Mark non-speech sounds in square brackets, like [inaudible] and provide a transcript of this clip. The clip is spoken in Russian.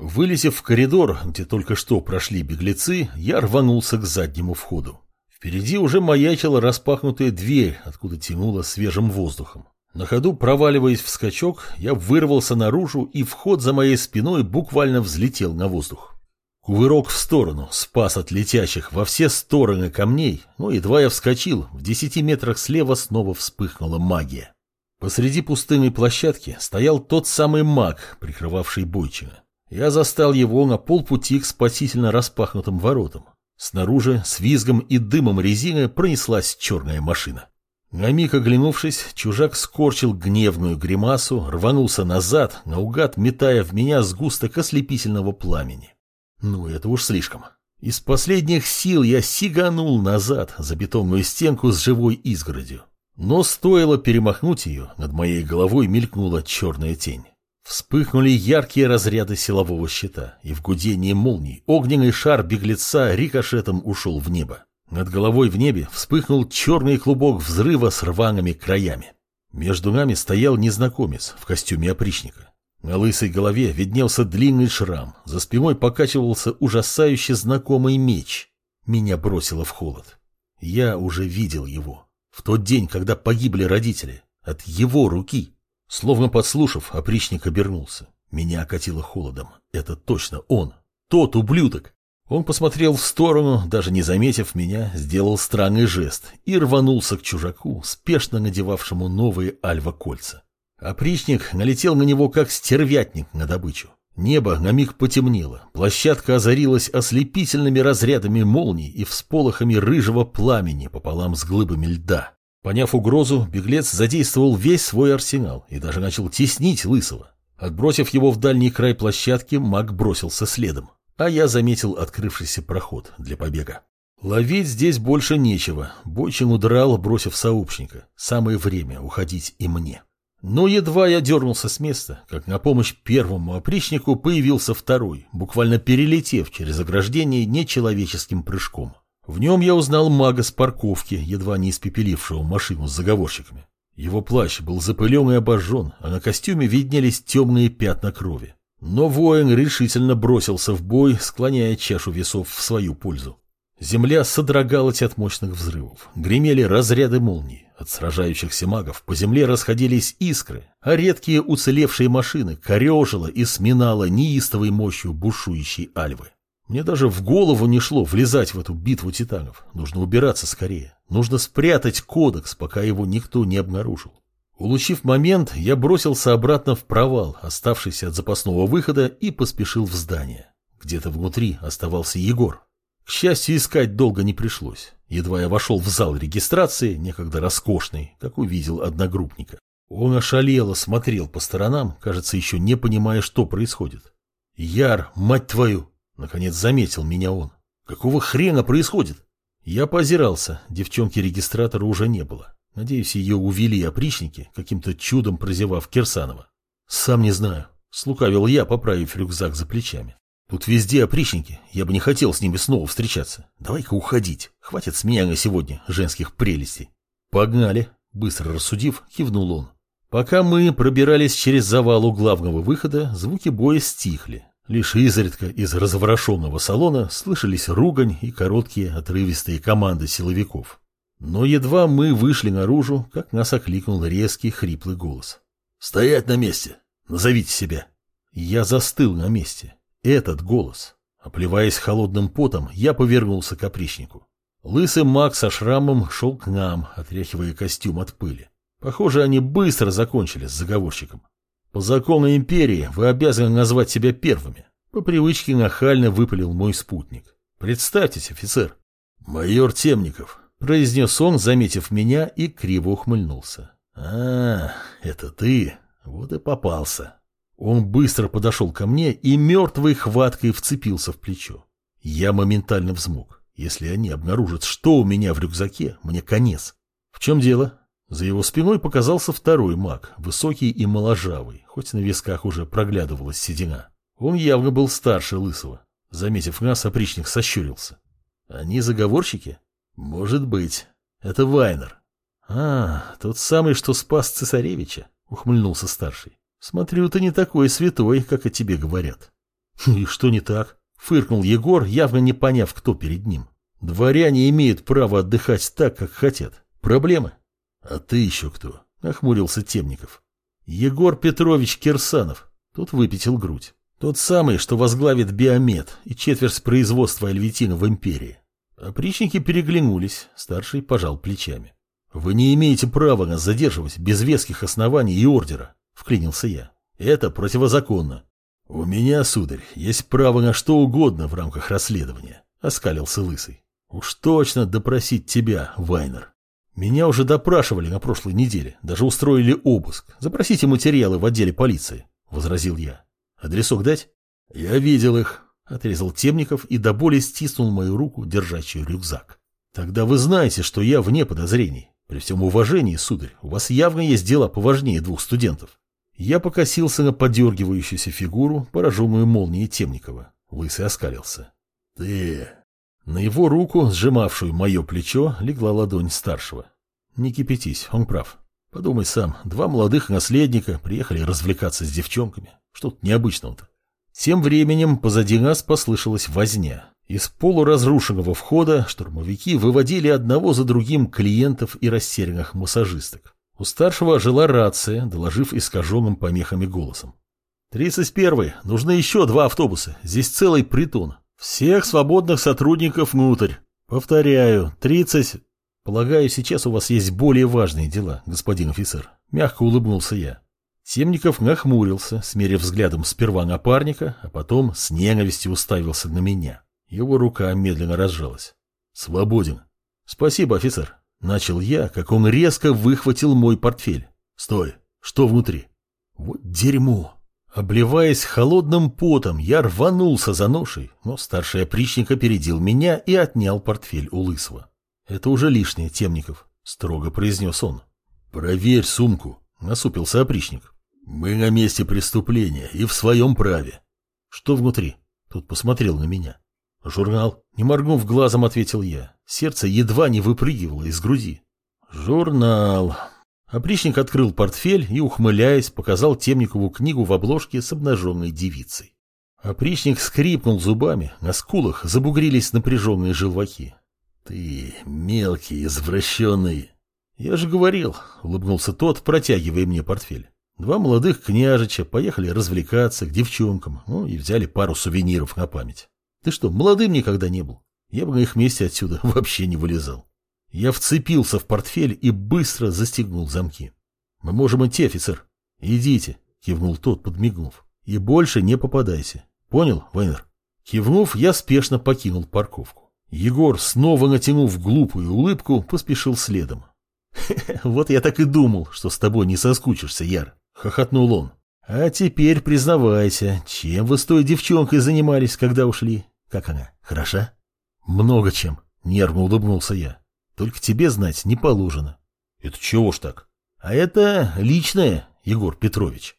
Вылезев в коридор, где только что прошли беглецы, я рванулся к заднему входу. Впереди уже маячила распахнутая дверь, откуда тянуло свежим воздухом. На ходу, проваливаясь в скачок, я вырвался наружу, и вход за моей спиной буквально взлетел на воздух. Кувырок в сторону, спас от летящих во все стороны камней, но едва я вскочил, в десяти метрах слева снова вспыхнула магия. Посреди пустынной площадки стоял тот самый маг, прикрывавший Бойчина. Я застал его на полпути к спасительно распахнутым воротам. Снаружи с визгом и дымом резины пронеслась черная машина. На миг оглянувшись, чужак скорчил гневную гримасу, рванулся назад, наугад метая в меня сгусток ослепительного пламени. Ну, это уж слишком. Из последних сил я сиганул назад за бетонную стенку с живой изгородью. Но стоило перемахнуть ее, над моей головой мелькнула черная тень. Вспыхнули яркие разряды силового щита, и в гудении молний огненный шар беглеца рикошетом ушел в небо. Над головой в небе вспыхнул черный клубок взрыва с рваными краями. Между нами стоял незнакомец в костюме опричника. На лысой голове виднелся длинный шрам, за спиной покачивался ужасающе знакомый меч. Меня бросило в холод. Я уже видел его. В тот день, когда погибли родители. От его руки. Словно подслушав, опричник обернулся. Меня окатило холодом. Это точно он. Тот ублюдок. Он посмотрел в сторону, даже не заметив меня, сделал странный жест и рванулся к чужаку, спешно надевавшему новые альва-кольца. Опричник налетел на него, как стервятник на добычу. Небо на миг потемнело, площадка озарилась ослепительными разрядами молний и всполохами рыжего пламени пополам с глыбами льда. Поняв угрозу, беглец задействовал весь свой арсенал и даже начал теснить Лысого. Отбросив его в дальний край площадки, маг бросился следом, а я заметил открывшийся проход для побега. Ловить здесь больше нечего, Бойчин удрал, бросив сообщника. Самое время уходить и мне. Но едва я дернулся с места, как на помощь первому опричнику появился второй, буквально перелетев через ограждение нечеловеческим прыжком. В нем я узнал мага с парковки, едва не испепелившего машину с заговорщиками. Его плащ был запылен и обожжен, а на костюме виднелись темные пятна крови. Но воин решительно бросился в бой, склоняя чашу весов в свою пользу. Земля содрогалась от мощных взрывов, гремели разряды молний, от сражающихся магов по земле расходились искры, а редкие уцелевшие машины корежило и сминало неистовой мощью бушующей альвы. Мне даже в голову не шло влезать в эту битву титанов. Нужно убираться скорее. Нужно спрятать кодекс, пока его никто не обнаружил. Улучив момент, я бросился обратно в провал, оставшийся от запасного выхода, и поспешил в здание. Где-то внутри оставался Егор. К счастью, искать долго не пришлось. Едва я вошел в зал регистрации, некогда роскошный, как увидел одногруппника. Он ошалело смотрел по сторонам, кажется, еще не понимая, что происходит. «Яр, мать твою!» Наконец заметил меня он. Какого хрена происходит? Я поозирался, девчонки-регистратора уже не было. Надеюсь, ее увели опричники, каким-то чудом прозевав Кирсанова. Сам не знаю. Слукавил я, поправив рюкзак за плечами. Тут везде опричники, я бы не хотел с ними снова встречаться. Давай-ка уходить, хватит с меня на сегодня женских прелестей. Погнали, быстро рассудив, кивнул он. Пока мы пробирались через завал у главного выхода, звуки боя стихли, Лишь изредка из разворошенного салона слышались ругань и короткие отрывистые команды силовиков. Но едва мы вышли наружу, как нас окликнул резкий хриплый голос. «Стоять на месте! Назовите себя!» Я застыл на месте. Этот голос. Оплеваясь холодным потом, я повернулся к опричнику. Лысый маг со шрамом шел к нам, отряхивая костюм от пыли. Похоже, они быстро закончили с заговорщиком. По закону империи вы обязаны назвать себя первыми. По привычке нахально выпалил мой спутник. Представьтесь, офицер. Майор Темников, произнес он, заметив меня, и криво ухмыльнулся. А, это ты. Вот и попался. Он быстро подошел ко мне и мертвой хваткой вцепился в плечо. Я моментально взмок. Если они обнаружат, что у меня в рюкзаке, мне конец. В чем дело? За его спиной показался второй маг, высокий и моложавый, хоть на висках уже проглядывалась седина. Он явно был старше Лысого. Заметив нас, опричник сощурился. Они заговорщики? Может быть. Это Вайнер. А, тот самый, что спас цесаревича, ухмыльнулся старший. Смотрю, ты не такой святой, как о тебе говорят. И что не так? Фыркнул Егор, явно не поняв, кто перед ним. Дворяне имеют право отдыхать так, как хотят. Проблемы? А ты еще кто? Нахмурился Темников. Егор Петрович Кирсанов. Тут выпятил грудь. Тот самый, что возглавит биомед и четверть производства альвитина в империи. Опричники переглянулись, старший пожал плечами. «Вы не имеете права нас задерживать без веских оснований и ордера», — вклинился я. «Это противозаконно». «У меня, сударь, есть право на что угодно в рамках расследования», — оскалился Лысый. «Уж точно допросить тебя, Вайнер. Меня уже допрашивали на прошлой неделе, даже устроили обыск. Запросите материалы в отделе полиции», — возразил я. «Адресок дать?» «Я видел их», — отрезал Темников и до боли стиснул мою руку, держащую рюкзак. «Тогда вы знаете, что я вне подозрений. При всем уважении, сударь, у вас явно есть дела поважнее двух студентов. Я покосился на подергивающуюся фигуру, пораженную молнией Темникова. Лысый оскалился. Ты... На его руку, сжимавшую мое плечо, легла ладонь старшего. Не кипятись, он прав. Подумай сам, два молодых наследника приехали развлекаться с девчонками. Что тут необычного-то? Тем временем позади нас послышалась возня. Из полуразрушенного входа штурмовики выводили одного за другим клиентов и растерянных массажисток. У старшего жила рация, доложив искаженным помехами голосом. «Тридцать первый. Нужны еще два автобуса. Здесь целый притон. Всех свободных сотрудников внутрь. Повторяю, тридцать...» «Полагаю, сейчас у вас есть более важные дела, господин офицер», — мягко улыбнулся я. Темников нахмурился, смерив взглядом сперва напарника, а потом с ненавистью уставился на меня. Его рука медленно разжалась. «Свободен». «Спасибо, офицер». Начал я, как он резко выхватил мой портфель. «Стой! Что внутри?» «Вот дерьмо!» Обливаясь холодным потом, я рванулся за ношей, но старший опричник опередил меня и отнял портфель у лысого. «Это уже лишнее, Темников», — строго произнес он. «Проверь сумку», — насупился опричник. «Мы на месте преступления и в своем праве». «Что внутри?» Тут посмотрел на меня. «Журнал?» Не моргнув глазом, ответил я. Сердце едва не выпрыгивало из груди. «Журнал». Опричник открыл портфель и, ухмыляясь, показал Темникову книгу в обложке с обнаженной девицей. Опричник скрипнул зубами, на скулах забугрились напряженные желваки. «Ты мелкий, извращенный!» «Я же говорил», — улыбнулся тот, протягивая мне портфель. Два молодых княжича поехали развлекаться к девчонкам, ну и взяли пару сувениров на память. Ты что, молодым никогда не был? Я бы на их месте отсюда [laughs] вообще не вылезал. Я вцепился в портфель и быстро застегнул замки. Мы можем идти, офицер. Идите, кивнул тот, подмигнув. И больше не попадайся. Понял, Вайнер? Кивнув, я спешно покинул парковку. Егор, снова натянув глупую улыбку, поспешил следом. «Вот я так и думал, что с тобой не соскучишься, Яр», — хохотнул он. «А теперь признавайся, чем вы с той девчонкой занимались, когда ушли? Как она, хороша? Много чем, нервно улыбнулся я. Только тебе знать не положено. Это чего ж так? А это личное, Егор Петрович.